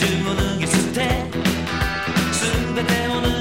주무는 게 숱해. 순대 때우는